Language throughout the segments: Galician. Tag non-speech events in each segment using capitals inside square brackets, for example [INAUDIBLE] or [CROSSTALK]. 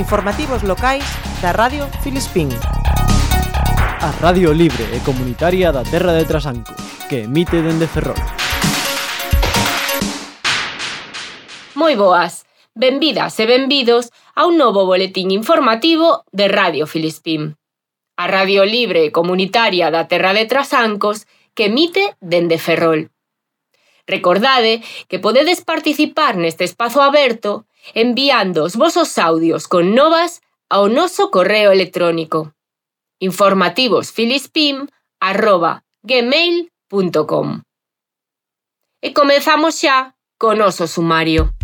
Informativos locais da Radio Filispín. A Radio Libre e Comunitaria da Terra de Trasanco, que emite dende Ferrol. Moi boas. Benvidas e benvidos a un novo boletín informativo de Radio Filispín. A Radio Libre e Comunitaria da Terra de Trasancos que emite dende Ferrol. Recordade que podedes participar neste espazo aberto enviando os vosos audios con novas ao noso correo electrónico informativosfilispim.gmail.com E comezamos xa con oso sumario.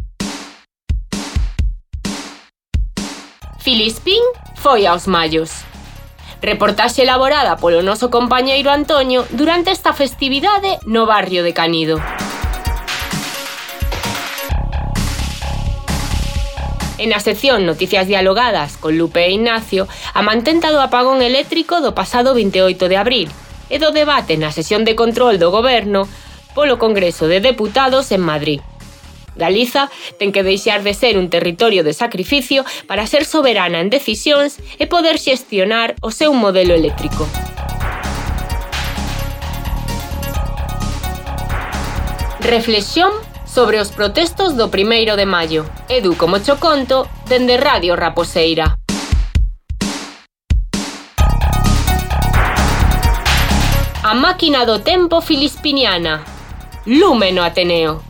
Filispín foi aos mallos. Reportaxe elaborada polo noso compañeiro Antonio durante esta festividade no barrio de Canido. En a sección Noticias Dialogadas con Lupe e Ignacio, a mantenta do apagón eléctrico do pasado 28 de abril e do debate na sesión de control do goberno polo Congreso de Deputados en Madrid. Galiza ten que deixar de ser un territorio de sacrificio para ser soberana en decisións e poder xestionar o seu modelo eléctrico. Reflexión sobre os protestos do 1 de maio. Edu como cho conto dende Radio Raposeira. A máquina do tempo filispiniana. Lume no Ateneo.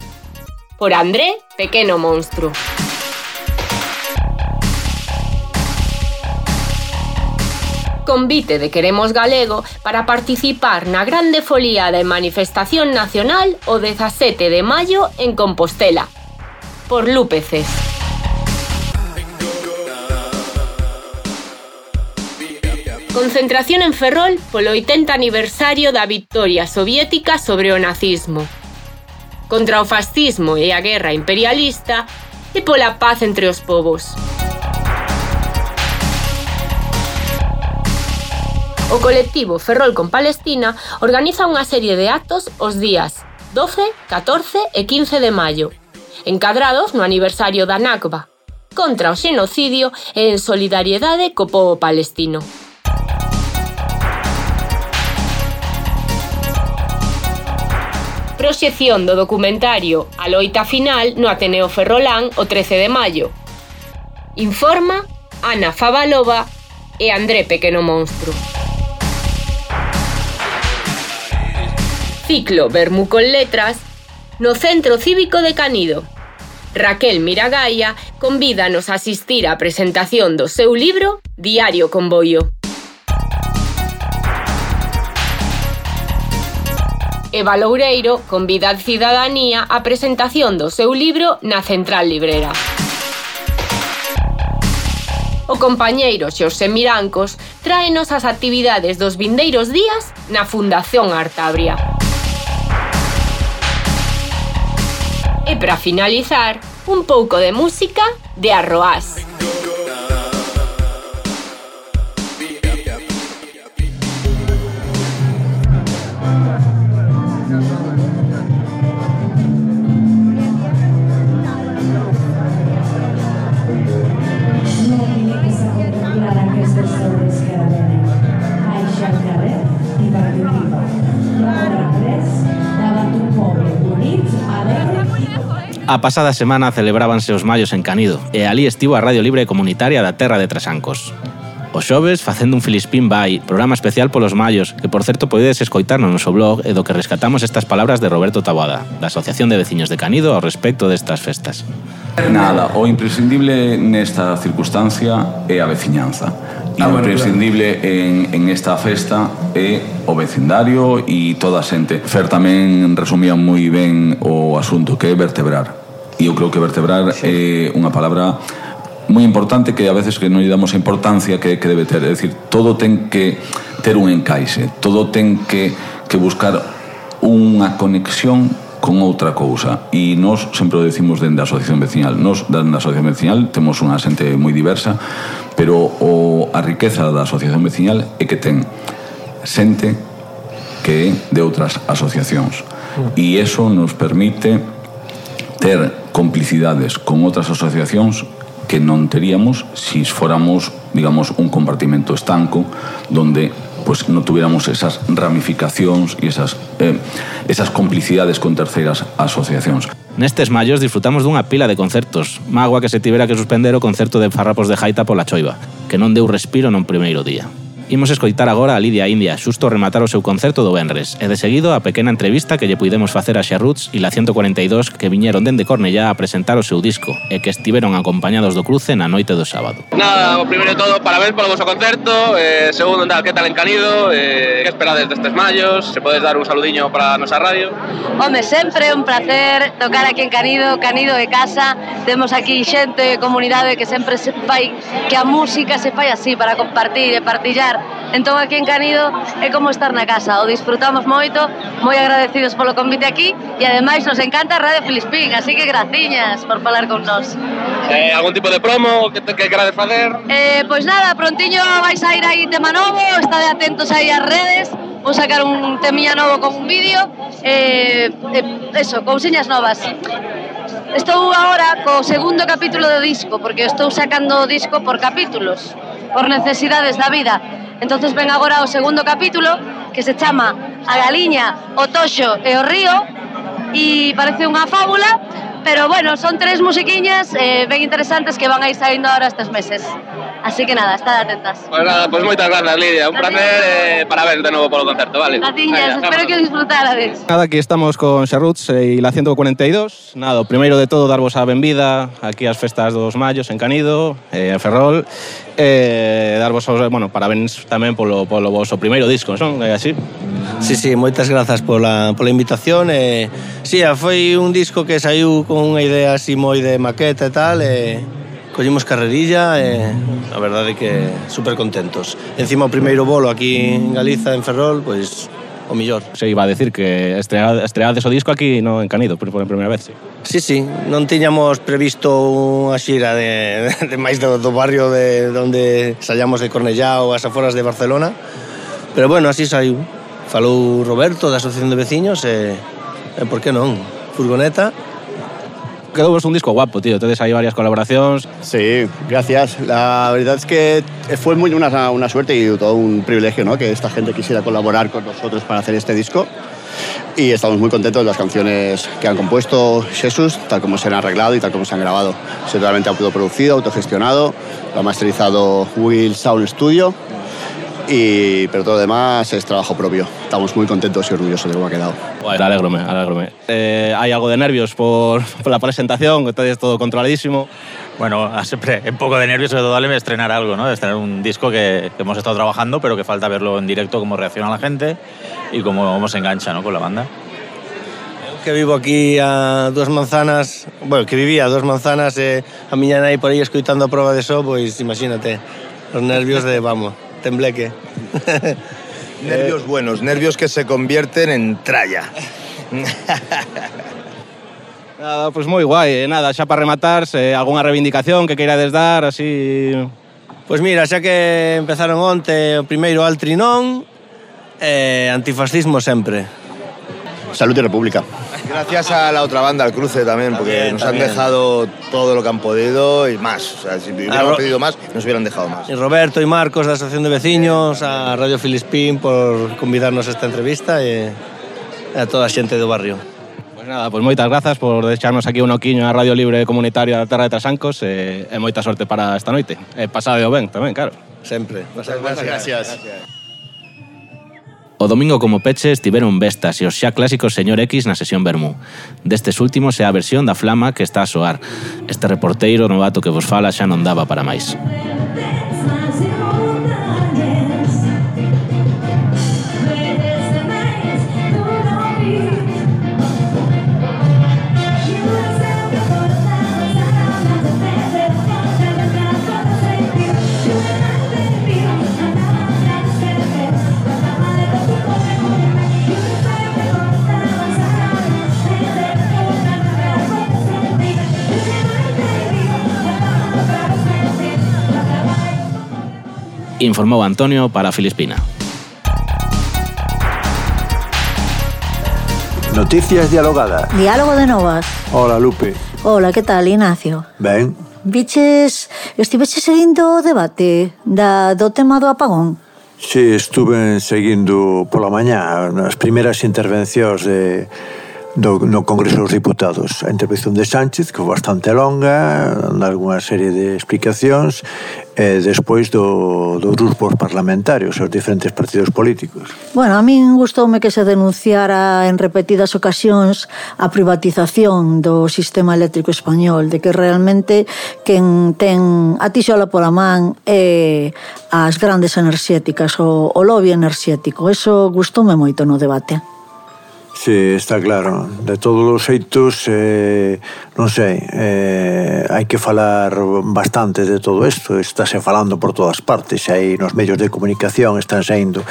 Por André Pequeno Monstro. Convite de Queremos Galego para participar na grande folía de manifestación nacional o 17 de maio en Compostela. Por Lúpeces. Concentración en Ferrol polo 80 aniversario da victoria soviética sobre o nazismo contra o fascismo e a guerra imperialista e pola paz entre os povos. O colectivo Ferrol con Palestina organiza unha serie de actos os días 12, 14 e 15 de maio, encadrados no aniversario da Nakba, contra o xenocidio e en solidariedade co povo palestino. Proxección do documentario A loita final no Ateneo Ferrolán o 13 de maio. Informa Ana Favalova e André Pequeno Monstro. ciclo Bermú con Letras no Centro Cívico de Canido. Raquel Miragaia convídanos a asistir á presentación do seu libro Diario con Boio. Eva Loureiro convida a cidadanía á presentación do seu libro na Central Librera. O compañeiro Xosé Mirancos tráenos as actividades dos vindeiros días na Fundación Artabria. E para finalizar, un pouco de música de Arroás. A pasada semana celebrábanse os maios en Canido e ali estivo a Radio Libre Comunitaria da Terra de Trasancos. O xoves facendo un Filispín Bay, programa especial polos maios, que por certo podedes escoitar no noso blog e do que rescatamos estas palabras de Roberto Taboada, da Asociación de Veciños de Canido ao respecto destas festas. Nada, o imprescindible nesta circunstancia é a veciñanza Ah, imprescindible bueno, claro. en, en esta festa é o vecindario e toda a xente. Fer tamén resumía moi ben o asunto que é vertebrar. E eu creo que vertebrar sí. é unha palabra moi importante que a veces que non lle damos a importancia que, que debe ter. É dicir, todo ten que ter un encaixe, todo ten que, que buscar unha conexión con outra cousa. E nós sempre o decimos dende a asociación vecinal nós dende a Asociación vecinal temos unha xente moi diversa pero o, a riqueza da asociación vecinal é que ten xente que é de outras asociacións. Mm. E eso nos permite ter complicidades con outras asociacións que non teríamos se si fóramos, digamos, un compartimento estanco donde pues no tuviéramos esas ramificacións e esas, eh, esas complicidades con terceiras asociacións. Nestes maios disfrutamos dunha pila de concertos, mágoa que se tivera que suspender o concerto de Farrapos de Jaita pola choiva, que non deu respiro non primeiro día. Imos escoitar agora a Lidia India, xusto rematar o seu concerto do Benres, e de seguido a pequena entrevista que lle puidemos facer a Xerruts e la 142 que viñeron dende Cornellá a presentar o seu disco e que estiveron acompañados do cruce na noite do sábado. Nada, o primeiro de todo, parabéns polo vosso concerto, eh, segundo, nada, que tal encanido, eh, que esperades destes mallos, se podes dar un saludiño para a nosa radio. Home, sempre un placer tocar aquí en Canido, Canido de casa, temos aquí xente, comunidade que sempre se fai, que a música se fai así, para compartir e partillar estar. Entón aquí en Canido é como estar na casa, o disfrutamos moito, moi agradecidos polo convite aquí e ademais nos encanta Radio Filispín, así que graciñas por falar con nós. Eh, algún tipo de promo que te que querades facer? Eh, pois nada, prontiño vais a ir aí tema novo, estade atentos aí ás redes, vou sacar un temilla novo con un vídeo, eh, eh, eso, cousiñas novas. Estou agora co segundo capítulo do disco, porque estou sacando o disco por capítulos, por necesidades da vida. Entonces ven agora o segundo capítulo que se chama A galiña, o toxo e o río e parece unha fábula, pero bueno, son tres musiquiñas eh, ben interesantes que van a ir saindo ahora estes meses. Así que nada, estad atentas. Pois pues nada, pois pues moitas grazas, Lidia. Un placer eh, para ver de novo polo concerto, vale? Natiñas, espero que disfrutarades. Nada, aquí estamos con Xerruts e eh, la 142. Nada, o primeiro de todo, darvos a benvida aquí ás festas dos Mallos en Canido, eh, en Ferrol, Eh, e darvos os, eh, bueno, parabéns tamén polo, polo vosso primeiro disco, non? É así? Sí, sí, moitas grazas pola, pola invitación e, sí, foi un disco que saiu con unha idea así moi de maqueta e tal e collimos carrerilla e a verdade que super contentos encima o primeiro bolo aquí en Galiza, en Ferrol pois o millor. Se iba a decir que estreade, estreades o disco aquí no en Canido, por, por primeira vez. Sí, sí, sí non tiñamos previsto unha xira de, [LAUGHS] de, máis do, do barrio de onde sallamos de Cornellá ou as aforas de Barcelona, pero bueno, así saiu. Falou Roberto da Asociación de Veciños e, e por que non? Furgoneta Quedou vos un disco guapo, tío. Tedes aí varias colaboracións. Sí, gracias. La verdad es que fue muy una, una suerte y todo un privilegio ¿no? que esta gente quisiera colaborar con nosotros para hacer este disco. Y estamos muy contentos de las canciones que han compuesto Jesús, tal como se han arreglado y tal como se han grabado. Es totalmente autoproducido, autogestionado, lo ha masterizado Will Sound Studio. Y, pero todo lo demás es trabajo propio. Estamos muy contentos y orgullosos de cómo ha quedado. Bueno, alégrome, alégrome. Eh, hai algo de nervios por, [LAUGHS] por la presentación, tedes todo controladísimo. Bueno, siempre un poco de nervios, sobre todo al estrenar algo, ¿no? Estrenar un disco que, que, hemos estado trabajando, pero que falta verlo en directo, cómo reacciona la gente y cómo, cómo se engancha ¿no? con la banda. que vivo aquí a dúas manzanas, bueno, que vivía a dúas manzanas e a miña nai por aí escoitando a prova de so, pois imagínate, os nervios de, vamos, tembleque. [LAUGHS] nervios buenos, nervios que se convierten en tralla. [LAUGHS] nada, pues moi guai, eh, nada, xa para rematar, se algunha reivindicación que queirades dar, así... Pois mira, xa que empezaron onte o primeiro Altrinón, eh, antifascismo sempre. Salute República. Gracias a la otra banda, al cruce también, porque también, nos también. han dejado todo lo que han podido y más. O sea, si hubiéramos Ro... pedido más, nos hubieran dejado más. Y Roberto y Marcos de la Asociación de Vecinos, a Radio Filispín por convidarnos a esta entrevista e a toda a xente do barrio. Pues nada, pues moitas grazas por deixarnos aquí un oquiño na Radio Libre Comunitaria da Terra de Trasancos e, e moita sorte para esta noite. E pasade o ben tamén, claro. Sempre. Muchas gracias. gracias. gracias. O domingo como peche estiveron Vestas e os xa clásicos Señor X na sesión Bermú. Destes últimos é a versión da flama que está a soar. Este reporteiro novato que vos fala xa non daba para máis. informou Antonio para a Filispina. Noticias dialogadas. Diálogo de novas. Hola, Lupe. Hola, que tal, Ignacio? Ben. Viches, estiveche seguindo o debate da, do tema do apagón? Si, sí, estuve seguindo pola mañá as primeiras intervencións de do, no Congreso dos Diputados. A intervención de Sánchez, que foi bastante longa, algunha serie de explicacións, e despois do, dos grupos parlamentarios, os diferentes partidos políticos. Bueno, a min gustoume que se denunciara en repetidas ocasións a privatización do sistema eléctrico español, de que realmente quen ten a tixola pola man é as grandes enerxéticas, o, o lobby enerxético. Eso gustoume moito no debate. Sí, está claro. De todos os xeitos, eh, non sei, eh, hai que falar bastante de todo isto. Estáse falando por todas partes, aí nos medios de comunicación están saindo.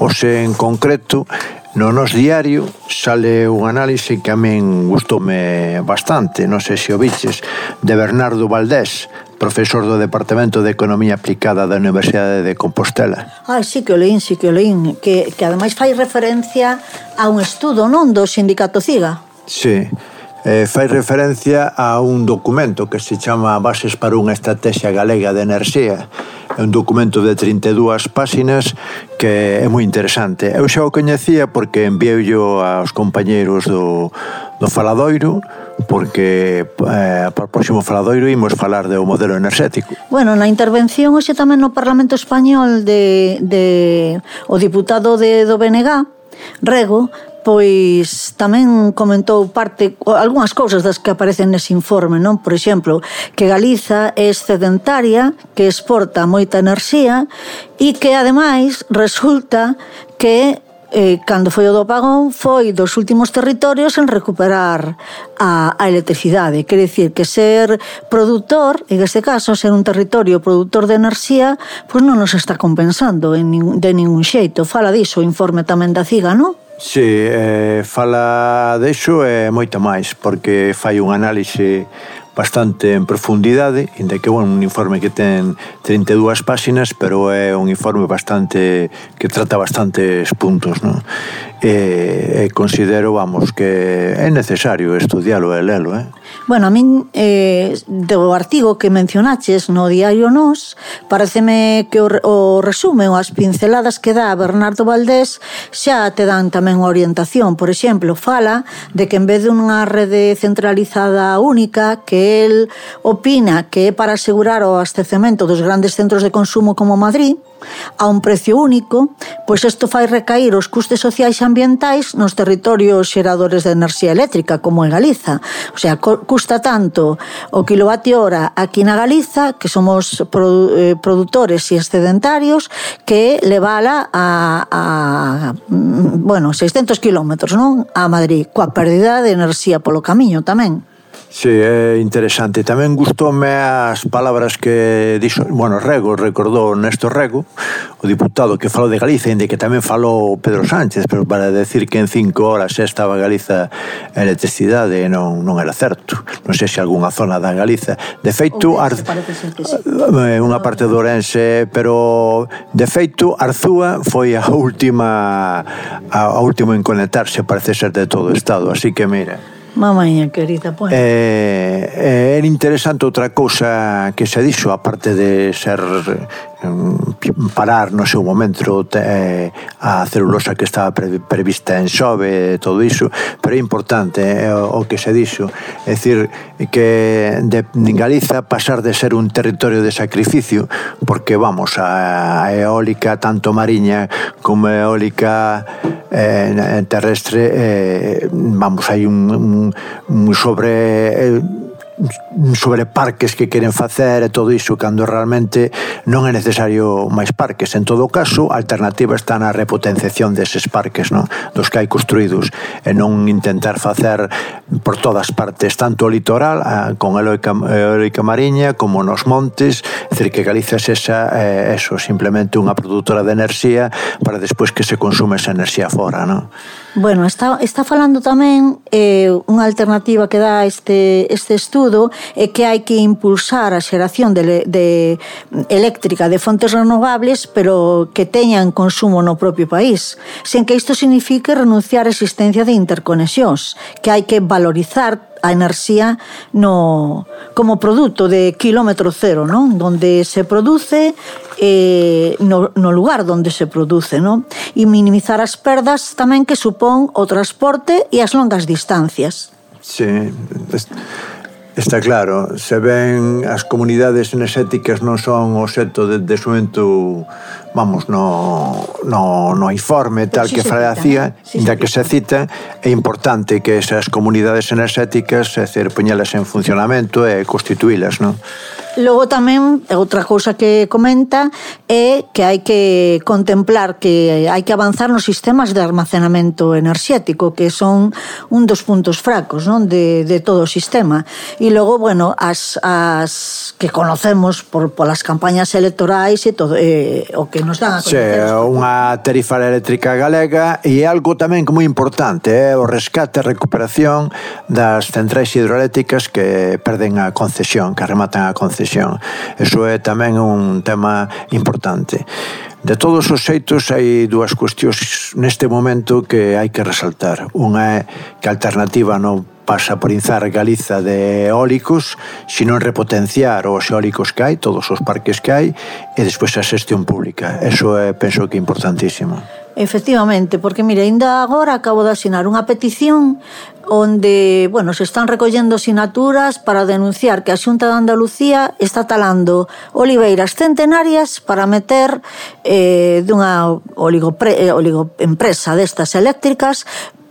Os en concreto, No nos diario sale un análise que a min gustoume bastante, non sei se o viches, de Bernardo Valdés, profesor do Departamento de Economía Aplicada da Universidade de Compostela. Ai, sí que o leín, sí que o leín, que, que ademais fai referencia a un estudo, non, do sindicato CIGA? Sí, eh, fai referencia a un documento que se chama Bases para unha Estrategia Galega de Enerxía é un documento de 32 páxinas que é moi interesante eu xa o coñecía porque enviei aos compañeiros do, do Faladoiro porque eh, para o próximo faladoiro imos falar do modelo enerxético. Bueno, na intervención hoxe tamén no Parlamento Español de, de o diputado de, do BNG, Rego, pois tamén comentou parte algunhas cousas das que aparecen nese informe, non? Por exemplo, que Galiza é excedentaria, que exporta moita enerxía e que ademais resulta que eh, cando foi o do apagón, foi dos últimos territorios en recuperar a, a electricidade. Quer dicir que ser produtor, en este caso, ser un territorio produtor de enerxía, pois pues non nos está compensando en de ningún xeito. Fala diso o informe tamén da CIGA, non? Sí, eh, fala deso e eh, moito máis, porque fai un análise bastante en profundidade, inda que bueno, un informe que ten 32 páxinas, pero é un informe bastante que trata bastantes puntos, non? e, e considero, vamos, que é necesario estudialo e lelo, eh? Bueno, a min eh, do artigo que mencionaches no diario Nos pareceme que o, o resume ou as pinceladas que dá Bernardo Valdés xa te dan tamén orientación. Por exemplo, fala de que en vez de unha rede centralizada única que el opina que é para asegurar o abastecemento dos grandes centros de consumo como Madrid, a un precio único, pois isto fai recair os custes sociais e ambientais nos territorios xeradores de enerxía eléctrica, como en Galiza. O sea, custa tanto o kilovatio hora aquí na Galiza, que somos eh, produtores e excedentarios, que levala a, a mm, bueno, 600 kilómetros, non? A Madrid, coa pérdida de enerxía polo camiño tamén. Sí, é interesante. Tamén gustoume as palabras que dixo, bueno, Rego, recordou Néstor Rego, o diputado que falou de Galiza, inde que tamén falou Pedro Sánchez, pero para decir que en cinco horas xa estaba Galiza en electricidade non, non era certo. Non sei se algunha zona da Galiza. De feito, Ourense, Ar... Eh, unha parte do Orense, pero de feito, Arzúa foi a última a, a última en conectarse, parece ser de todo o Estado. Así que, mira, Mamaña querida, pois. Eh, Eh, era interesante outra cousa que se dixo, aparte de ser mm, parar no seu momento eh, a celulosa que estaba pre, prevista en Xove todo iso, pero é importante eh, o que se dixo é dicir que de Galiza pasar de ser un territorio de sacrificio porque vamos a, a eólica tanto mariña como eólica terrestre eh, vamos, hai un, un, un sobre eh, sobre parques que queren facer e todo iso cando realmente non é necesario máis parques. En todo caso, a alternativa está na repotenciación deses parques, non? dos que hai construídos e non intentar facer por todas partes, tanto o litoral a, con a eólica, eólica mariña como nos montes, é dicir, que Galicia é esa, é, eso, simplemente unha produtora de enerxía para despois que se consume esa enerxía fora, non? Bueno, está, está falando tamén eh, unha alternativa que dá este, este estudo é que hai que impulsar a xeración de, de eléctrica de fontes renovables pero que teñan consumo no propio país sen que isto signifique renunciar á existencia de interconexións que hai que valorizar a enerxía no, como produto de kilómetro cero, non? Donde se produce eh, no, no lugar donde se produce, non? E minimizar as perdas tamén que supón o transporte e as longas distancias. Sí, Está claro, se ven as comunidades enerxéticas non son o xeto de, de vamos, no, no, no informe tal que facía, sí, da que se cita, é importante que esas comunidades enerxéticas, é decir, poñelas en funcionamento e constituílas, non? Logo tamén, eh, outra cousa que comenta é que hai que contemplar que hai que avanzar nos sistemas de almacenamento enerxético, que son un dos puntos fracos non? De, de todo o sistema. E logo, bueno, as, as que conocemos por, polas campañas electorais e todo, eh, o que nos dan a conocer. sí, unha tarifa eléctrica galega e algo tamén moi importante, é eh? o rescate e recuperación das centrais hidroeléctricas que perden a concesión, que rematan a concesión recesión. Eso é tamén un tema importante. De todos os xeitos hai dúas cuestións neste momento que hai que resaltar. Unha é que a alternativa non pasa por inzar Galiza de eólicos, sino en repotenciar os eólicos que hai, todos os parques que hai, e despois a xestión pública. Eso é, penso que, importantísimo. Efectivamente, porque mire, ainda agora acabo de asinar unha petición onde, bueno, se están recollendo sinaturas para denunciar que a Xunta de Andalucía está talando oliveiras centenarias para meter eh, dunha oligopre, eh, oligoempresa destas eléctricas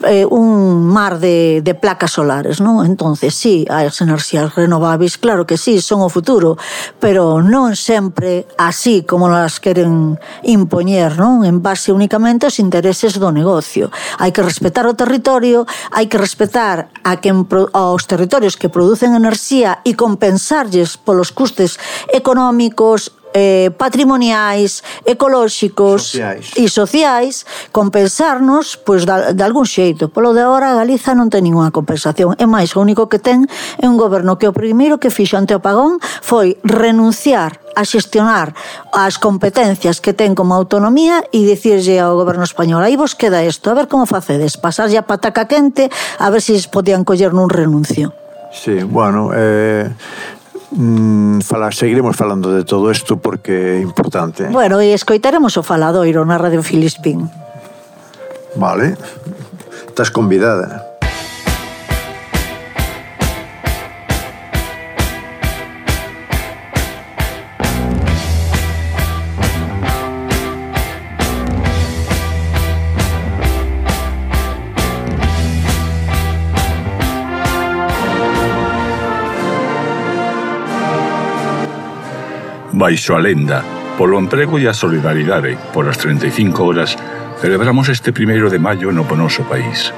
eh, un mar de, de placas solares, non? Entonces, sí, as enerxías renovables, claro que sí, son o futuro, pero non sempre así como las queren impoñer, non? En base únicamente aos intereses do negocio. Hai que respetar o territorio, hai que respetar a quen, aos territorios que producen enerxía e compensarlles polos custes económicos, eh, patrimoniais, ecolóxicos sociais. e sociais compensarnos pois, de, de algún xeito. Polo de agora, Galiza non ten ninguna compensación. É máis, o único que ten é un goberno que o primeiro que fixo ante o pagón foi renunciar a xestionar as competencias que ten como autonomía e dicirlle ao goberno español aí vos queda isto, a ver como facedes pasarlle a pataca quente a ver se si podían coller nun renuncio Sí, bueno, eh, mm, falar, seguiremos falando de todo isto porque é importante. Eh. Bueno, e escoitaremos o faladoiro na Radio Filispín. Vale. Estás convidada. Baixo a lenda, polo emprego e a solidariedade, polas 35 horas, celebramos este primeiro de maio no noso país.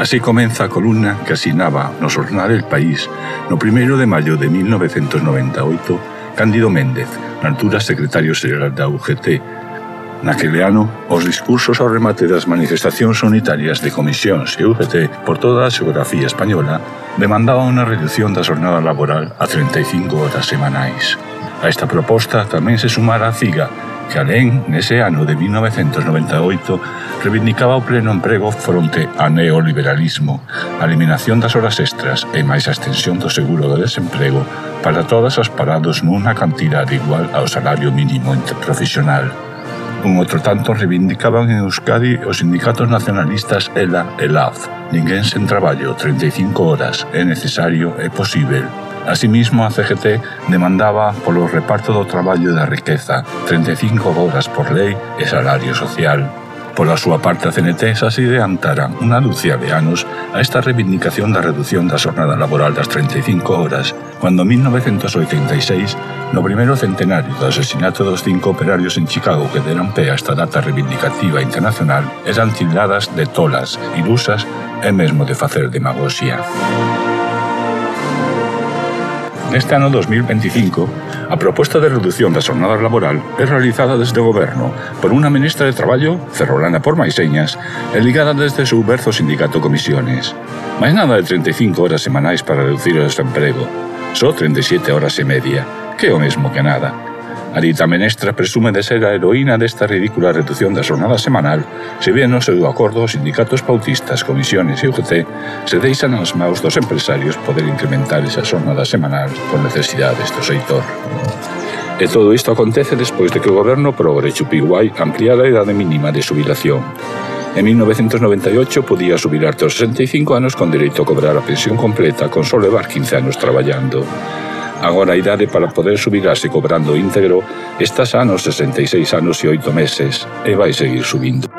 Así comeza a columna que asinaba no xornal El País no primeiro de maio de 1998 Cándido Méndez, na altura secretario xeral da UGT, Naquele ano, os discursos ao remate das manifestacións unitarias de comisións e UGT por toda a xeografía española demandaban unha reducción da jornada laboral a 35 horas semanais. A esta proposta tamén se sumara a CIGA, que alén, nese ano de 1998, reivindicaba o pleno emprego fronte a neoliberalismo, a eliminación das horas extras e máis a extensión do seguro de desemprego para todas as parados nunha cantidade igual ao salario mínimo interprofesional. Un outro tanto reivindicaban en Euskadi os sindicatos nacionalistas ELA e LAF. Ninguén sen traballo, 35 horas, é necesario e posible Asimismo, a CGT demandaba polo reparto do traballo e da riqueza, 35 horas por lei e salario social. Pola súa parte, a CNT xa se adiantara unha dúcia de anos a esta reivindicación da reducción da xornada laboral das 35 horas, cando en 1986, no primeiro centenario do asesinato dos cinco operarios en Chicago que deran pé a esta data reivindicativa internacional, eran tildadas de tolas, ilusas e mesmo de facer demagoxia. Neste ano 2025, a proposta de reducción da jornada laboral é realizada desde o goberno por unha ministra de Traballo, Ferrolana por Maiseñas, e ligada desde o seu berzo sindicato comisiones. Mais nada de 35 horas semanais para reducir o desemprego, só 37 horas e media, que é o mesmo que nada Arita Menestra presume de ser a heroína desta ridícula reducción da xornada semanal, se bien no seu acordo os sindicatos pautistas, comisiones e UGT se deixan aos maus dos empresarios poder incrementar esa xornada semanal con necesidades do seitor. E todo isto acontece despois de que o goberno progre Chupiguai ampliara a idade mínima de subilación. En 1998 podía subir arte aos 65 anos con dereito a cobrar a pensión completa con só levar 15 anos traballando. Agora a idade para poder subirase cobrando íntegro está xa nos 66 anos e 8 meses e vai seguir subindo.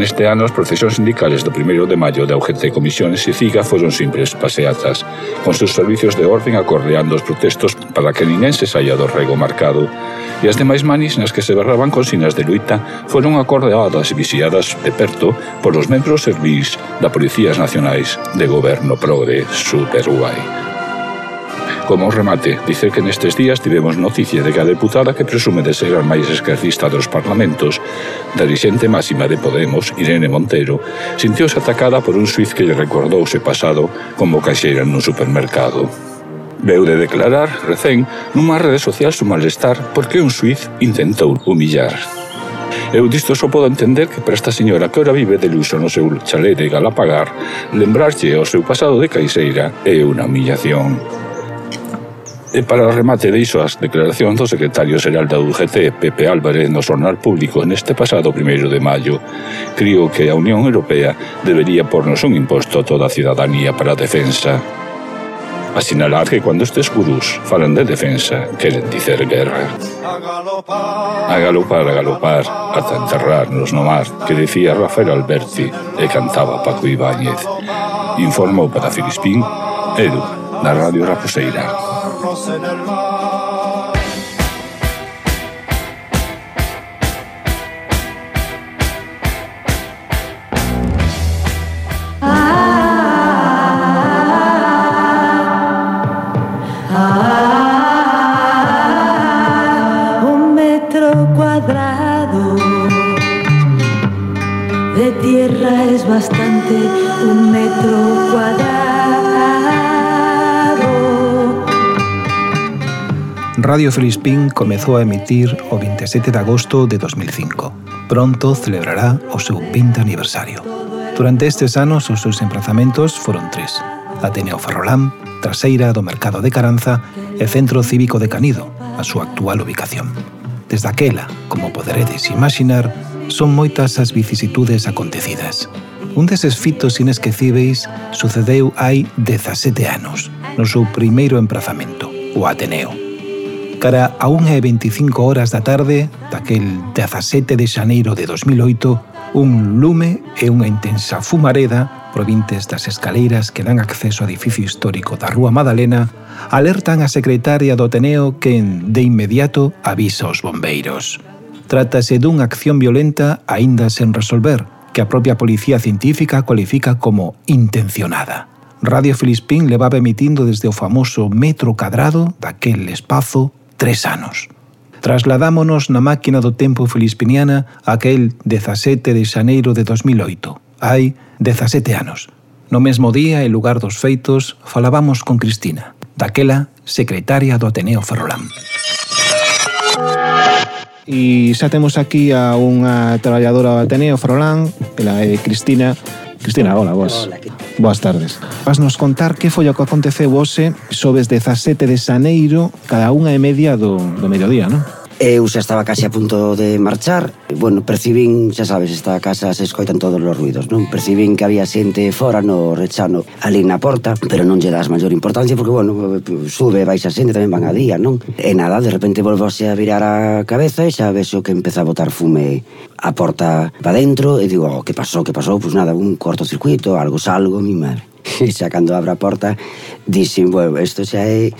Neste ano, as procesións sindicales do 1 de maio da UGT Comisiones e CIGA foron simples paseatas, con seus servicios de orden acordeando os protestos para que ninguén se saia do rego marcado. E as demais manis nas que se berraban consignas de luita foron acordeadas e vixiadas de perto polos membros servís da Policías Nacionais de Goberno Progre Sud Como remate, dice que nestes días tivemos noticia de que a deputada que presume de ser a máis esquerdista dos parlamentos, da dirigente máxima de Podemos, Irene Montero, sintióse atacada por un suiz que lle recordou se pasado como caixeira nun supermercado. Veu de declarar, recén, nunha rede social su malestar porque un suiz intentou humillar. Eu disto só podo entender que para esta señora que ora vive de luxo no seu chalé de Galapagar, lembrarlle o seu pasado de caixeira é unha humillación. E para remate deixo as declaracións do secretario xeral da UGT, Pepe Álvarez, no xornal público neste pasado primeiro de maio. creo que a Unión Europea debería pornos un imposto a toda a cidadanía para a defensa. Asinalar que cando estes gurús falan de defensa, queren dicer guerra. A galopar, a galopar, ata enterrarnos no mar, que decía Rafael Alberti e cantaba Paco Ibáñez. Informou para Filispín, Edu, na Radio Raposeira. ojos en el mar. Ah, es bastante un metro cuadrado. Radio Filispín comezou a emitir o 27 de agosto de 2005. Pronto celebrará o seu 20 aniversario. Durante estes anos os seus emprazamentos foron tres. Ateneo Ferrolán, Traseira do Mercado de Caranza e Centro Cívico de Canido, a súa actual ubicación. Desde aquela, como poderedes imaginar, son moitas as vicisitudes acontecidas. Un deses fitos inesquecíveis sucedeu hai 17 anos, no seu primeiro emprazamento, o Ateneo. Cara a 1 e 25 horas da tarde daquel 17 de xaneiro de 2008, un lume e unha intensa fumareda provintes das escaleiras que dan acceso ao edificio histórico da Rúa Madalena, alertan a secretaria do Ateneo que de inmediato avisa os bombeiros. Trátase dunha acción violenta aínda sen resolver, que a propia Policía Científica cualifica como intencionada. Radio Filispín levaba emitindo desde o famoso metro cadrado daquel espazo tres anos. Trasladámonos na máquina do tempo filispiniana aquel 17 de xaneiro de 2008. Hai 17 anos. No mesmo día e lugar dos feitos falábamos con Cristina, daquela secretaria do Ateneo Ferrolán. E xa temos aquí a unha traballadora do Ateneo Ferrolán, ela é Cristina, Cristina, hola, vos. Hola, que... Boas tardes. Vasnos contar que foi o que aconteceu hoxe, sobes 17 de Xaneiro, cada unha e media do, do mediodía, non? Eu xa estaba casi a punto de marchar. Bueno, percibín, xa sabes, esta casa se escoitan todos os ruidos, non? Percibín que había xente fora no rechano ali na porta, pero non lle das maior importancia porque, bueno, sube, baixa xente, tamén van a día, non? E nada, de repente volvose a virar a cabeza e xa vexo que empeza a botar fume a porta para dentro e digo, oh, que pasou, que pasou? Pois pues nada, un cortocircuito, algo salgo, mi madre. [LAUGHS] E xa cando abra a porta, dixen, bueno, isto xa é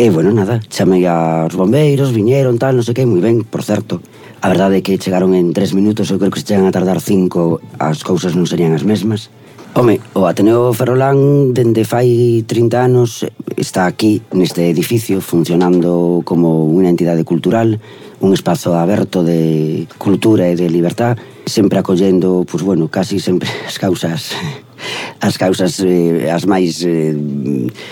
E, bueno, nada, chamei aos bombeiros, viñeron, tal, non sei que, moi ben, por certo. A verdade é que chegaron en tres minutos, eu creo que se chegan a tardar cinco, as cousas non serían as mesmas. Home, o Ateneo Ferrolán dende fai 30 anos está aquí neste edificio funcionando como unha entidade cultural, un espazo aberto de cultura e de libertad, sempre acollendo, pois bueno, casi sempre [LAUGHS] as causas as causas eh, as máis eh,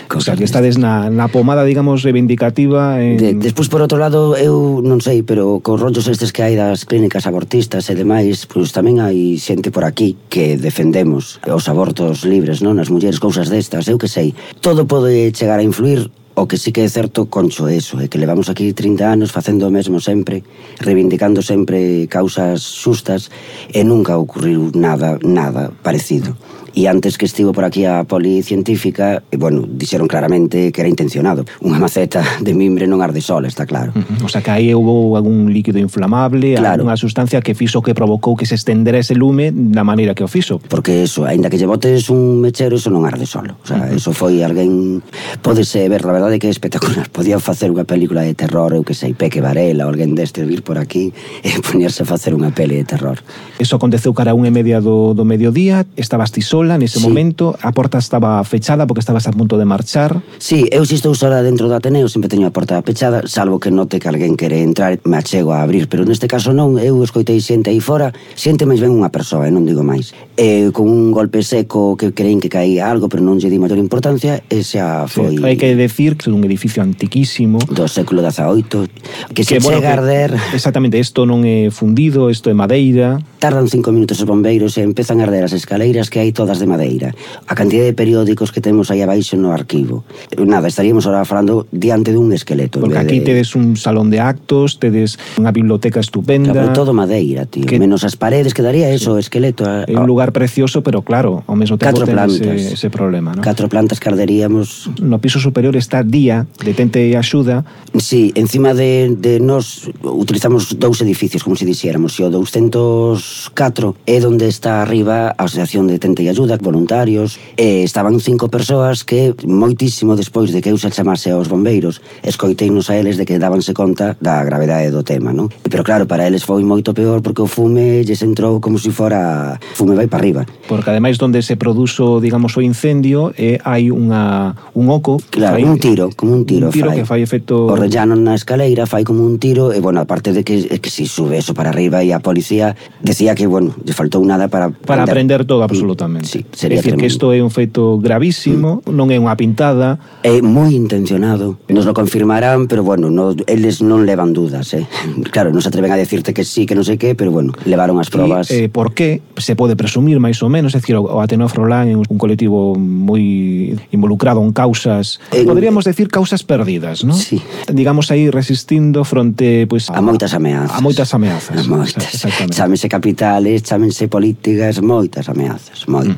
cosas. O sea, que estades na, na pomada, digamos, reivindicativa en... De, despois, por outro lado, eu non sei, pero cos rollos estes que hai das clínicas abortistas e demais, pois tamén hai xente por aquí que defendemos os abortos libres, non? As mulleres, cousas destas, eu que sei. Todo pode chegar a influir o que sí que é certo concho eso, é que levamos aquí 30 anos facendo o mesmo sempre, reivindicando sempre causas xustas e nunca ocurriu nada, nada parecido. E antes que estivo por aquí a poli científica, e, eh, bueno, dixeron claramente que era intencionado. Unha maceta de mimbre non arde sol, está claro. Uh -huh. O sea, que aí houve algún líquido inflamable, claro. algunha sustancia que fixo que provocou que se estendera ese lume da maneira que o fixo. Porque eso, aínda que lle botes un mechero, eso non arde solo. O sea, uh -huh. eso foi alguén... Pódese ver, la verdade que é espectacular. [LAUGHS] Podía facer unha película de terror, eu que sei, Peque Varela, alguén deste vir por aquí e [LAUGHS] poñerse a facer unha peli de terror. Eso aconteceu cara a unha e media do, do mediodía, estabas ti sola, Iberdrola, nese sí. momento, a porta estaba fechada porque estabas a punto de marchar. Sí, eu si estou sola dentro do Ateneo, sempre teño a porta pechada, salvo que note que alguén quere entrar, me achego a abrir, pero neste caso non, eu escoitei xente aí fora, xente máis ben unha persoa, e non digo máis. E con un golpe seco que creín que caía algo, pero non lle di maior importancia, e xa foi... Sí, hai que decir que é un edificio antiquísimo. Do século XVIII, que, que se bueno, chega a arder... Exactamente, isto non é fundido, isto é madeira... Tardan cinco minutos os bombeiros e empezan a arder as escaleiras que hai rodas de madeira, a cantidad de periódicos que temos aí abaixo no arquivo. Nada, estaríamos ahora falando diante dun esqueleto. Porque aquí de... tedes un salón de actos, tedes unha biblioteca estupenda. Claro, todo madeira, tío. Que... Menos as paredes, quedaría eso, sí. esqueleto. É un lugar precioso, pero claro, ao mesmo tempo ten ese, ese problema. ¿no? Catro plantas carderíamos... No piso superior está día, detente e axuda. Sí, encima de, de nos utilizamos dous edificios, como se dixéramos, e o 204 é onde está arriba a Asociación de Tente e Ayuda axuda, voluntarios, e estaban cinco persoas que moitísimo despois de que eu se chamase aos bombeiros, escoiteinos a eles de que dábanse conta da gravedade do tema, non? Pero claro, para eles foi moito peor porque o fume lles entrou como se si fora fume vai para arriba. Porque ademais onde se produzo, digamos, o incendio eh, hai unha, un oco Claro, fai, un tiro, como un tiro, un tiro fai. que fai efecto... O rellano na escaleira fai como un tiro e, bueno, aparte de que, que si sube eso para arriba e a policía decía que, bueno, lle faltou nada para... Para aprender, aprender todo, absolutamente. Sí, sería é tremendo. que isto é un feito gravísimo, mm. non é unha pintada. É moi intencionado. Eh. Nos lo confirmarán, pero bueno, no, eles non levan dudas, eh. Claro, non se atreven a decirte que sí, que non sei que, pero bueno, levaron as probas. E, eh, por qué se pode presumir máis ou menos, é dicir, o Ateneo Frolán é un colectivo moi involucrado en causas, en... poderíamos decir causas perdidas, non? Sí. Digamos aí resistindo fronte pois pues, a, a moitas ameazas. A moitas ameazas. A moitas. Chámense capitales, chámense políticas, moitas ameazas, moitas. Mm.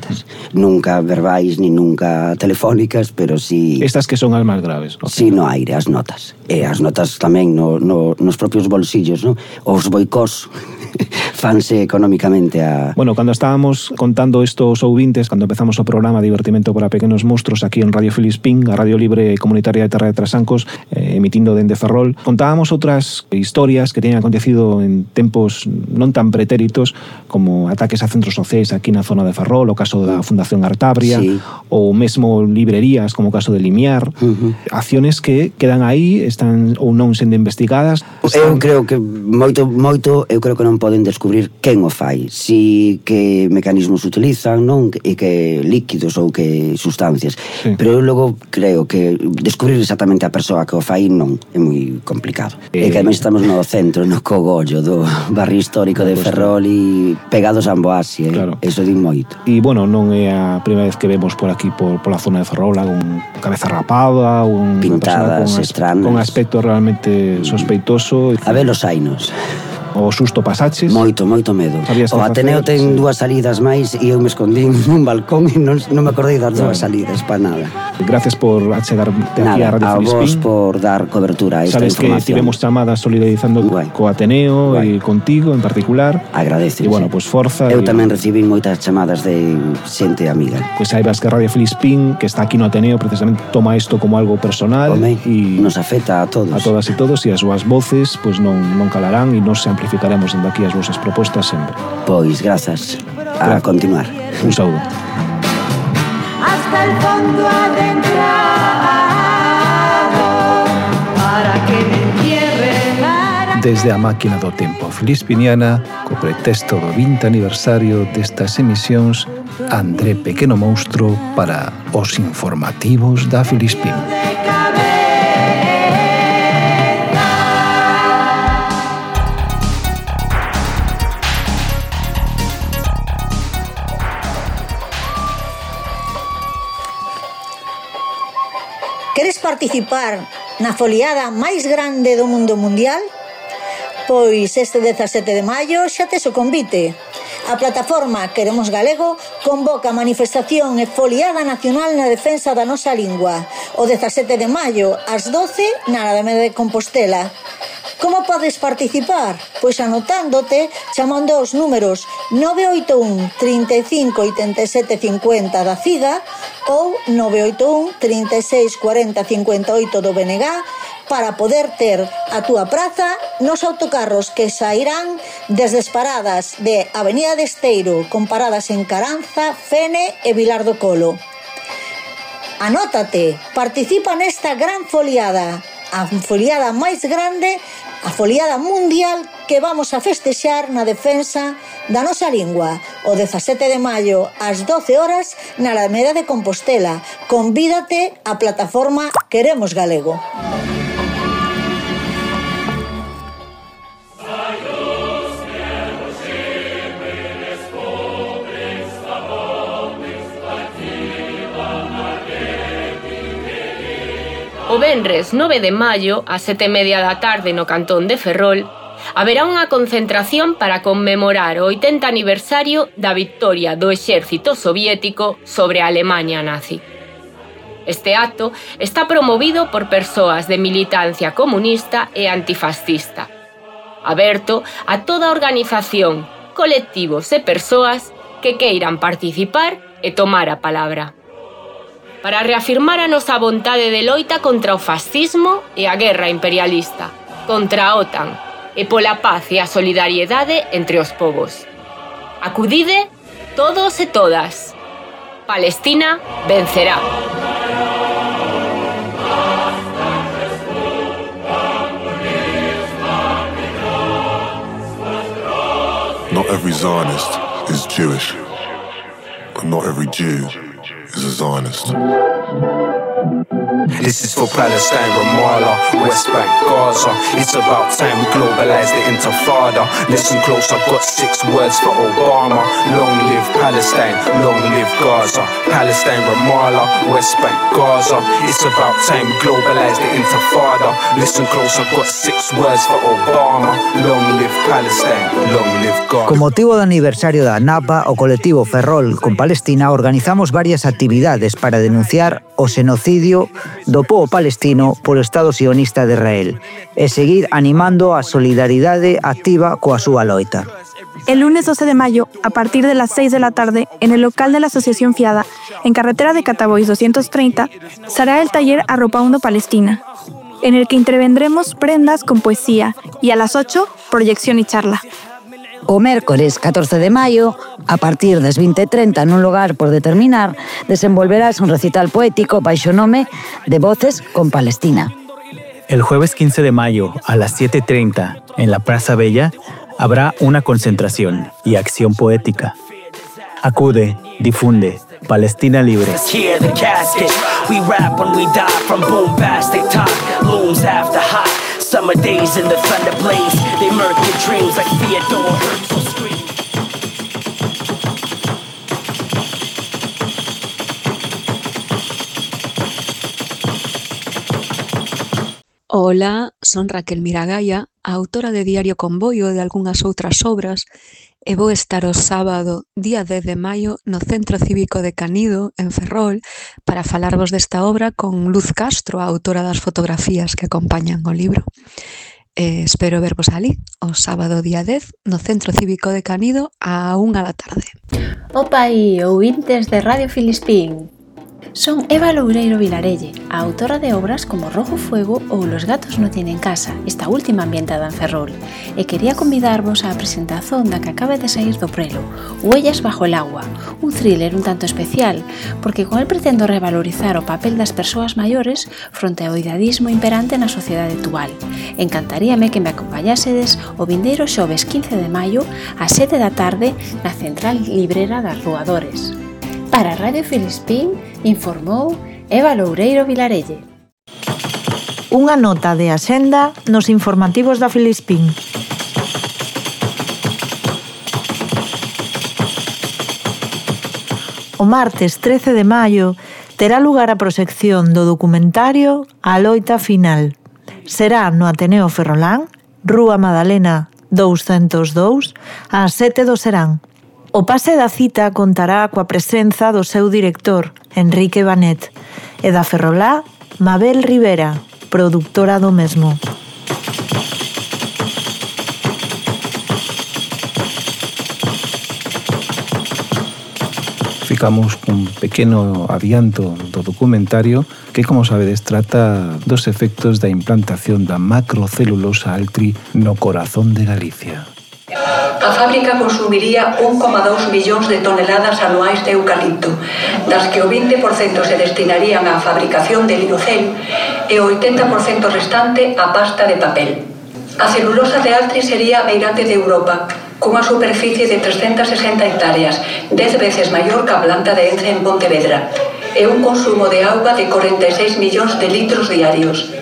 Nunca verbais, ni nunca telefónicas, pero sí... Estas que son as máis graves. No? Sí, no aire, as notas. E as notas tamén no, no, nos propios bolsillos, no? Os boicós [LAUGHS] fanse económicamente a... Bueno, cando estábamos contando isto ouvintes, cando empezamos o programa Divertimento para Pequenos Monstruos aquí en Radio Filispín, a Radio Libre Comunitaria de Terra de Trasancos, eh, emitindo dende Ferrol, contábamos outras historias que teñen acontecido en tempos non tan pretéritos como ataques a centros sociais aquí na zona de Ferrol, o caso caso da Fundación Artabria, sí. ou mesmo librerías, como o caso de Limiar, uh -huh. acciones que quedan aí, están ou non sendo investigadas. Están... Eu creo que moito moito eu creo que non poden descubrir quen o fai, si que mecanismos utilizan, non, e que líquidos ou que sustancias. Sí. Pero eu logo creo que descubrir exactamente a persoa que o fai non é moi complicado. Eh... E que eh. ademais estamos no centro, no cogollo do barrio histórico de Ferrol e pegados a Amboasi, eh? claro. eso di moito. E bueno, bueno, non é a primeira vez que vemos por aquí, por, pola zona de Ferrola, un cabeza rapada, un... Pintadas, con, as, con aspecto realmente sospeitoso. A ver os ainos. O susto pasaches? Moito, moito medo. O Ateneo ten sí. dúas salidas máis e eu me escondín [LAUGHS] nun balcón e non, non me acordei das dúas salidas, pa nada. Gracias por achegar aquí a Radio a Filispín. vos por dar cobertura a esta Sabes información. Sabes que tivemos chamadas solidarizando co Ateneo e contigo en particular. Agradeces. E bueno, pois pues, forza. Eu y... tamén recibí moitas chamadas de xente amiga. Pois pues saibas que Radio Filispín, que está aquí no Ateneo, precisamente toma isto como algo personal. Home, y nos afecta a todos. A todas e todos e as súas voces pois pues, non, non calarán e non amplificaremos dende aquí as vosas propostas sempre. Pois, grazas. A continuar. Un saúdo. Hasta el fondo adentrado para que me Desde a máquina do tempo filispiniana, co pretexto do 20 aniversario destas emisións, André Pequeno Monstro para os informativos da Filispín. participar na foliada máis grande do mundo mundial? Pois este 17 de maio xa tes o convite. A plataforma Queremos Galego convoca a manifestación e foliada nacional na defensa da nosa lingua o 17 de maio ás 12 na Alameda de Compostela. Como podes participar? Pois anotándote, chamando os números 981 35 87 50 da CIGA ou 981 36 40 58 do BNG para poder ter a túa praza nos autocarros que sairán desde as paradas de Avenida de Esteiro con paradas en Caranza, Fene e Vilar do Colo. Anótate, participa nesta gran foliada a foliada máis grande, a foliada mundial que vamos a festexar na defensa da nosa lingua o 17 de maio ás 12 horas na Alameda de Compostela. Convídate á plataforma Queremos Galego. Música venres 9 de maio, a sete e media da tarde no cantón de Ferrol, haberá unha concentración para conmemorar o 80 aniversario da victoria do exército soviético sobre a Alemanha nazi. Este acto está promovido por persoas de militancia comunista e antifascista, aberto a toda organización, colectivos e persoas que queiran participar e tomar a palabra. Para reafirmar a nosa vontade de loita contra o fascismo e a guerra imperialista, contra a OTAN e pola paz e a solidariedade entre os povos. Acudide todos e todas. Palestina vencerá. Not every Zionist is Jewish, but not every Jew is a Zionist. This is for Palestine, Ramallah, West Bank, Gaza. It's about time we globalize the intifada. Listen close, I've got six words for Obama. Long live Palestine, long live Gaza. Palestine, Ramallah, West Bank, Gaza. It's about time we globalize the intifada. Listen close, I've got six words for Obama. Long live Palestine, long live Gaza. Con motivo do aniversario da NAPA, o colectivo Ferrol con Palestina organizamos varias actividades para denunciar o xenocidio do povo palestino polo Estado sionista de Israel e seguir animando a solidaridade activa coa súa loita. El lunes 12 de mayo, a partir de las 6 de la tarde, en el local de la Asociación Fiada, en carretera de Catabois 230, será el taller Arropaundo Palestina, en el que intervendremos prendas con poesía y a las 8, proyección y charla. O mércores 14 de maio, a partir das 20.30 nun lugar por determinar, desenvolverás un recital poético baixo nome de Voces con Palestina. El jueves 15 de mayo a las 7.30 en la Plaza Bella habrá una concentración y acción poética. Acude, difunde, Palestina libre summer days in the thunder blaze. They murk your dreams like Theodore Herzl's scream. Hola, son Raquel Miragaya, autora de Diario Convoyo de algunas otras obras e vou estar o sábado, día 10 de maio, no Centro Cívico de Canido, en Ferrol, para falarvos desta obra con Luz Castro, a autora das fotografías que acompañan o libro. Eh, espero vervos ali o sábado día 10 no Centro Cívico de Canido a unha da tarde. Opa aí, ouvintes de Radio Filispín. Son Eva Loureiro Vilarelle, a autora de obras como Rojo Fuego ou Los gatos no tienen casa, esta última ambientada en Ferrol, e quería convidarvos á presentación da que acaba de sair do prelo, Huellas bajo el agua, un thriller un tanto especial, porque con el pretendo revalorizar o papel das persoas maiores fronte ao idadismo imperante na sociedade actual. Encantaríame que me acompañásedes o vindeiro xoves 15 de maio a 7 da tarde na Central Librera das Ruadores. Para Radio Filispín informou Eva Loureiro Vilarelle. Unha nota de axenda nos informativos da Filispín. O martes 13 de maio terá lugar a proxección do documentario A loita final. Será no Ateneo Ferrolán, Rúa Madalena 202, ás 7 do Serán. O pase da cita contará coa presenza do seu director, Enrique Banet, e da Ferrolá, Mabel Rivera, produtora do mesmo. Ficamos cun pequeno adianto do documentario que, como sabedes, trata dos efectos da implantación da macrocelulosa altri no corazón de Galicia. A fábrica consumiría 1,2 millóns de toneladas anuais de eucalipto, das que o 20% se destinarían á fabricación de linocel e o 80% restante á pasta de papel. A celulosa de Altri sería a meirante de Europa, cunha superficie de 360 hectáreas, 10 veces maior que a planta de Ence en Pontevedra, e un consumo de auga de 46 millóns de litros diarios.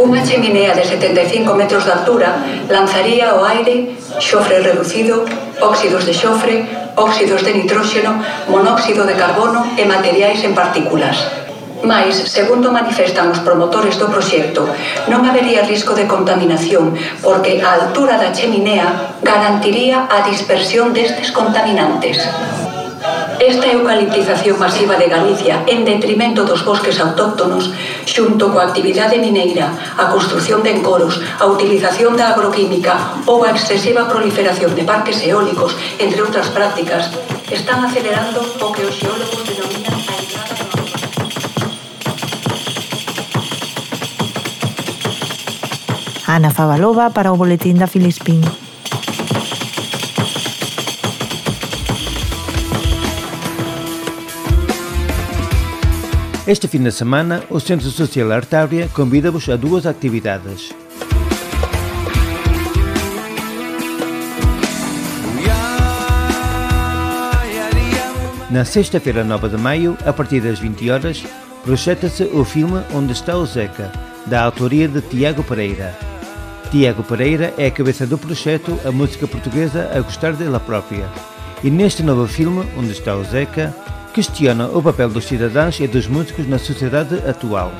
Unha cheminea de 75 metros de altura lanzaría ao aire xofre reducido, óxidos de xofre, óxidos de nitróxeno, monóxido de carbono e materiais en partículas. Mais, segundo manifestan os promotores do proxecto, non habería risco de contaminación porque a altura da cheminea garantiría a dispersión destes contaminantes. Esta eucaliptización masiva de Galicia en detrimento dos bosques autóctonos xunto coa actividade mineira, a construción de encoros, a utilización da agroquímica ou a excesiva proliferación de parques eólicos, entre outras prácticas, están acelerando o que os xeólogos denominan a entrada de Ana Favalova para o Boletín da Filispín. Este fim de semana, o Centro Social Artária convida-vos a duas atividades. Na sexta-feira, 9 de maio, a partir das 20 horas, projeta-se o filme Onde está o Zeca, da autoria de Tiago Pereira. Tiago Pereira é a cabeça do projeto A Música Portuguesa a Gostar dela Própria. E neste novo filme, Onde está o Zeca, questiona o papel dos cidadãos e dos músicos na sociedade atual.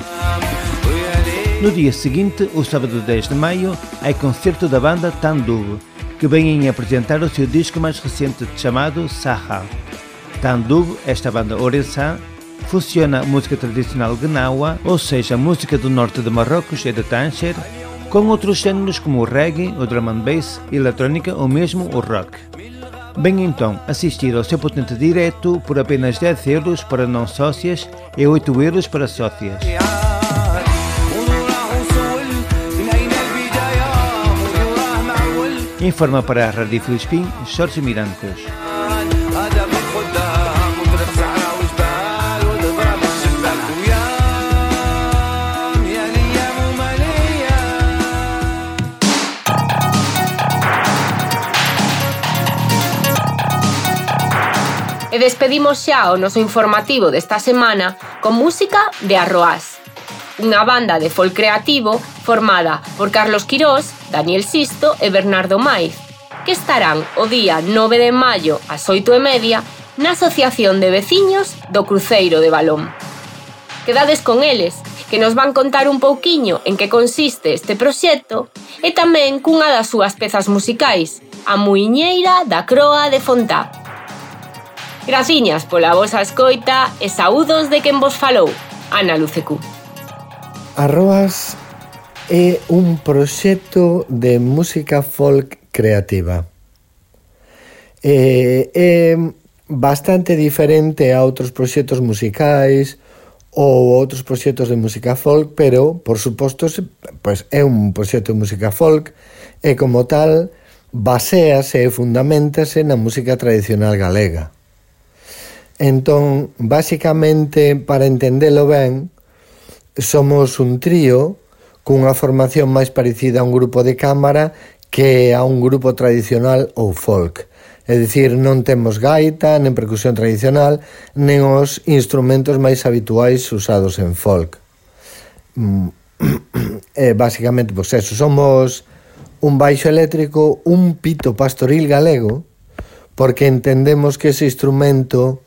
No dia seguinte, o sábado 10 de maio, há concerto da banda Tandub, que vem apresentar o seu disco mais recente chamado Saha. Tandub, esta banda orensã, funciona música tradicional gnawa, ou seja, música do norte de Marrocos e de Tanger, com outros géneros como o reggae, o drum and bass, eletrónica ou mesmo o rock. Bem então, assistir ao seu potente direto por apenas 10 euros para não sócias e 8 euros para sócias. Informa para a Rádio Filispim, Jorge Mirantes. E despedimos xa o noso informativo desta semana con música de Arroás, unha banda de folk creativo formada por Carlos Quirós, Daniel Sisto e Bernardo Maiz, que estarán o día 9 de maio ás 8 e media na Asociación de Veciños do Cruceiro de Balón. Quedades con eles, que nos van contar un pouquiño en que consiste este proxecto e tamén cunha das súas pezas musicais, a Muiñeira da Croa de Fontá. Graciñas pola vosa escoita e saúdos de quen vos falou, Ana Lucecu. Arroas é un proxecto de música folk creativa. É, é bastante diferente a outros proxectos musicais ou outros proxectos de música folk, pero, por suposto, pues, é un proxecto de música folk e, como tal, basease e fundamentase na música tradicional galega. Entón, basicamente, para entendelo ben, somos un trío cunha formación máis parecida a un grupo de cámara que a un grupo tradicional ou folk. É dicir, non temos gaita, nen percusión tradicional, nen os instrumentos máis habituais usados en folk. Mm, [CLEARS THROAT] e basicamente, pois eso, somos un baixo eléctrico, un pito pastoril galego, porque entendemos que ese instrumento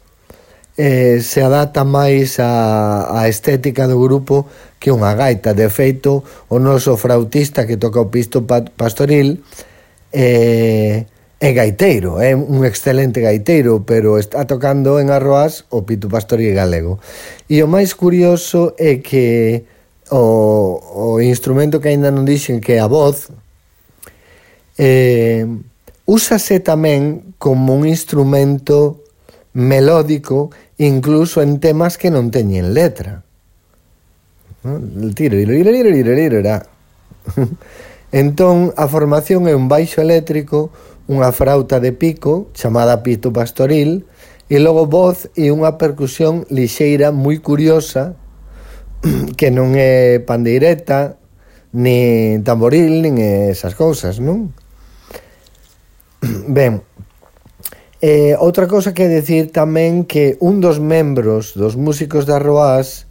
eh, se adapta máis a, a estética do grupo que unha gaita. De feito, o noso frautista que toca o pisto pastoril eh, é gaiteiro, é un excelente gaiteiro, pero está tocando en Arroás o pito pastoril galego. E o máis curioso é que o, o instrumento que aínda non dixen que é a voz eh, úsase tamén como un instrumento melódico incluso en temas que non teñen letra. Tiro, Entón, a formación é un baixo eléctrico, unha frauta de pico, chamada pito pastoril, e logo voz e unha percusión lixeira moi curiosa, que non é pandeireta, ni tamboril, nin esas cousas, non? Ben, Eh, outra cousa que decir tamén que un dos membros dos músicos da Roas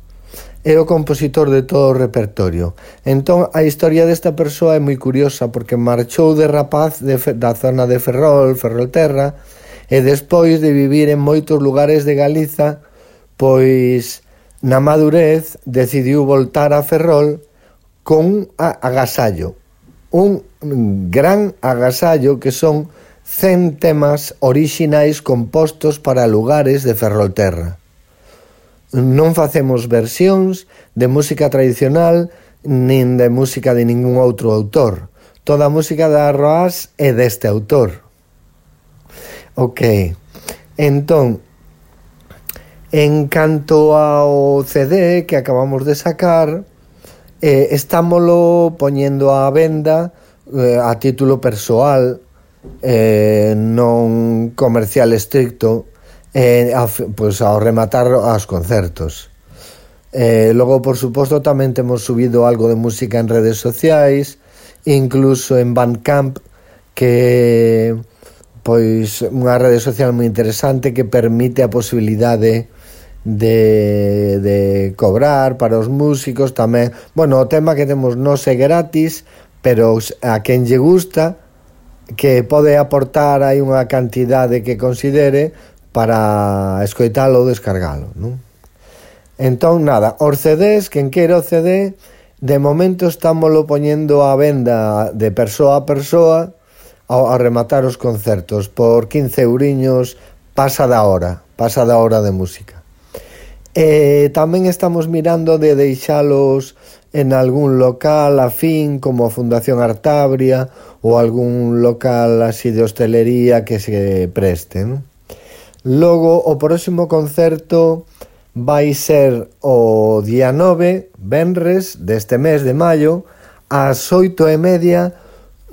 é o compositor de todo o repertorio. Entón, a historia desta persoa é moi curiosa porque marchou de rapaz de, da zona de Ferrol, Ferrolterra, e despois de vivir en moitos lugares de Galiza, pois na madurez decidiu voltar a Ferrol con un agasallo. Un gran agasallo que son cen temas orixinais compostos para lugares de ferrolterra. Non facemos versións de música tradicional nin de música de ningún outro autor. Toda a música da Roas é deste autor. Ok, entón, en canto ao CD que acabamos de sacar, eh, estámolo poñendo á venda eh, a título persoal eh, non comercial estricto eh, a, pois ao rematar aos concertos. Eh, logo, por suposto, tamén temos subido algo de música en redes sociais, incluso en Bandcamp, que pois unha rede social moi interesante que permite a posibilidade de, de cobrar para os músicos tamén. Bueno, o tema que temos non é gratis, pero a quen lle gusta, que pode aportar aí unha cantidade que considere para escoitalo ou descargalo, non? Entón, nada, os CDs, quen quere o CD, de momento estámoslo poñendo a venda de persoa a persoa ao, a rematar os concertos por 15 euriños pasa da hora, pasa da hora de música. E tamén estamos mirando de deixalos en algún local afín como a Fundación Artabria ou algún local así de hostelería que se preste. Non? Logo, o próximo concerto vai ser o día 9, Benres, deste mes de maio, ás oito e media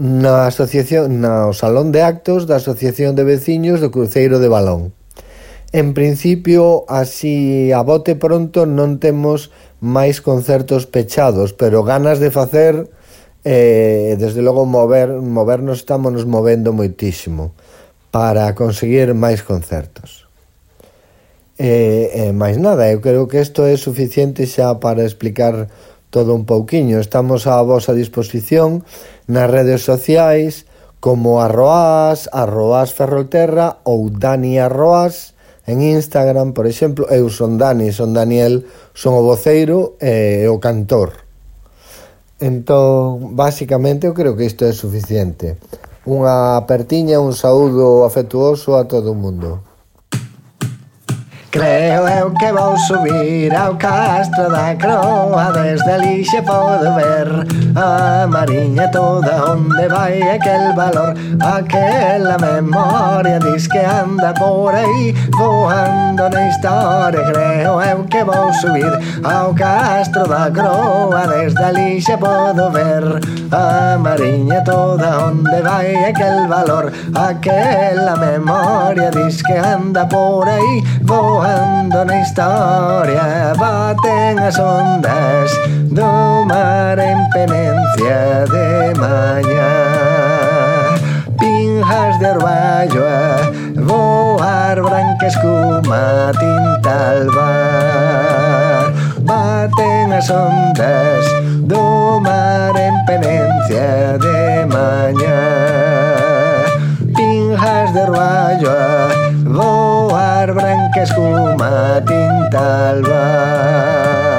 na asociación no Salón de Actos da Asociación de Veciños do Cruceiro de Balón. En principio, así a bote pronto non temos máis concertos pechados, pero ganas de facer eh, desde logo mover, movernos estamos nos movendo moitísimo para conseguir máis concertos e, e máis nada, eu creo que isto é suficiente xa para explicar todo un pouquiño. Estamos á vosa disposición nas redes sociais como Arroás, Arroás Ferrolterra ou Dani Arroás en Instagram, por exemplo, eu son Dani, son Daniel, son o voceiro e o cantor. Entón, basicamente, eu creo que isto é suficiente. Unha apertiña, un saúdo afectuoso a todo o mundo. Creo eu que vou subir ao castro da croa. Desde ali xe podo ver a mariña toda Onde vai aquel valor, aquela memoria Diz que anda por aí voando na historia Creo eu que vou subir ao castro da croa. Desde ali xe podo ver a mariña toda Onde vai aquel valor, aquela memoria Diz que anda por aí voando voando na historia Baten as ondas do mar en penencia de mañá Pinjas de orballo a voar branca escuma tinta albar. Baten as ondas do mar en penencia de mañá Pinjas de orballo a behar branca eskuma tintal bat.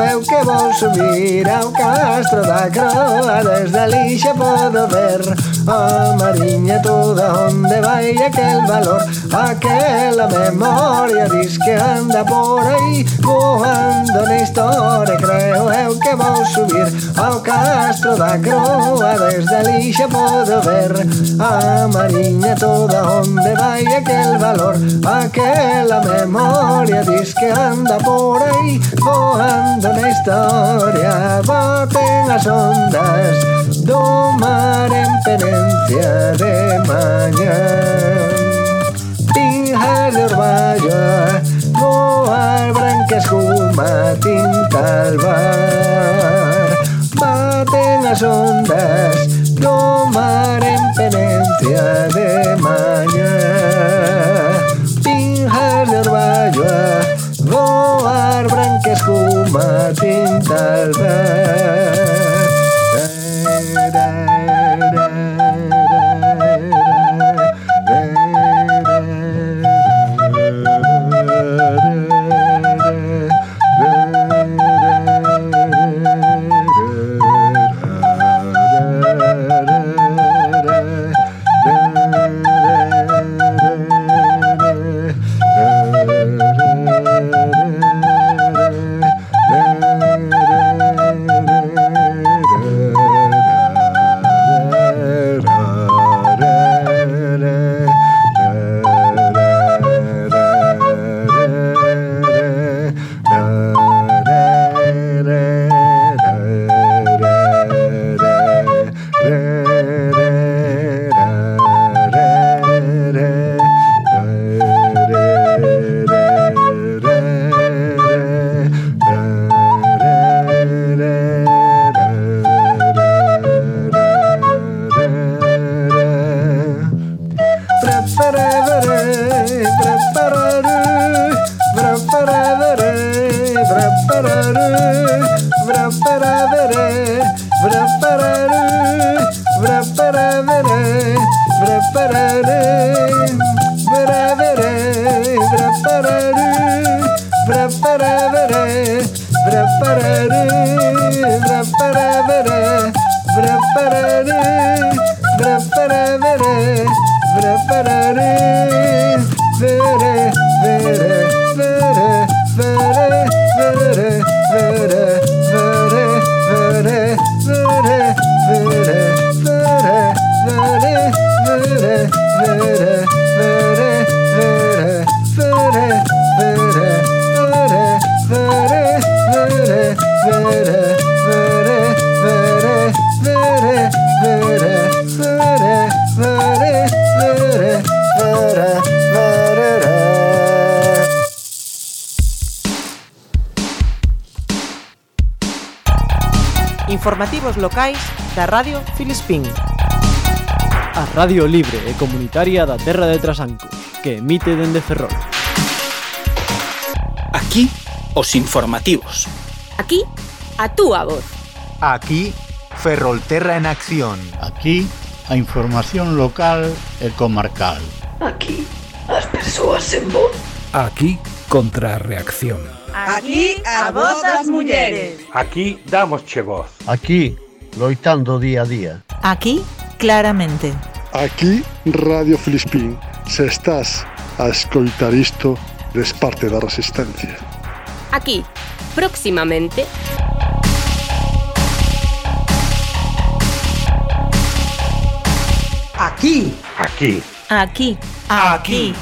eu que vou subir ao castro da croa Desde ali xa podo ver a mariña toda onde vai aquel valor? Aquela memoria diz que anda por aí voando na historia Creo eu que vou subir ao castro da croa Desde ali xa podo ver a mariña toda onde vai aquel valor? Aquela memoria diz que anda por aí voando una historia, boten las ondas do mar en penencia de mañá. Pijas de orvallo, no hay branca escuma, tintalbar. Baten las ondas do mar en penencia de mañá. Pijas de orvallo, no branques com a tinta al. locais da Radio Filispín. A Radio Libre e Comunitaria da Terra de Trasanco, que emite dende Ferrol. Aquí, os informativos. Aquí, a túa voz. Aquí, Ferrolterra en acción. Aquí, a información local e comarcal. Aquí, as persoas en voz. Aquí, contrarreacción. Aquí, a voz das mulleres. Aquí, damos che voz. Aquí, loitando día a día. Aquí, claramente. Aquí, Radio Filispín. Se estás a escoitar isto des parte da resistencia. Aquí, próximamente, Aquí. Aquí. Aquí. Aquí.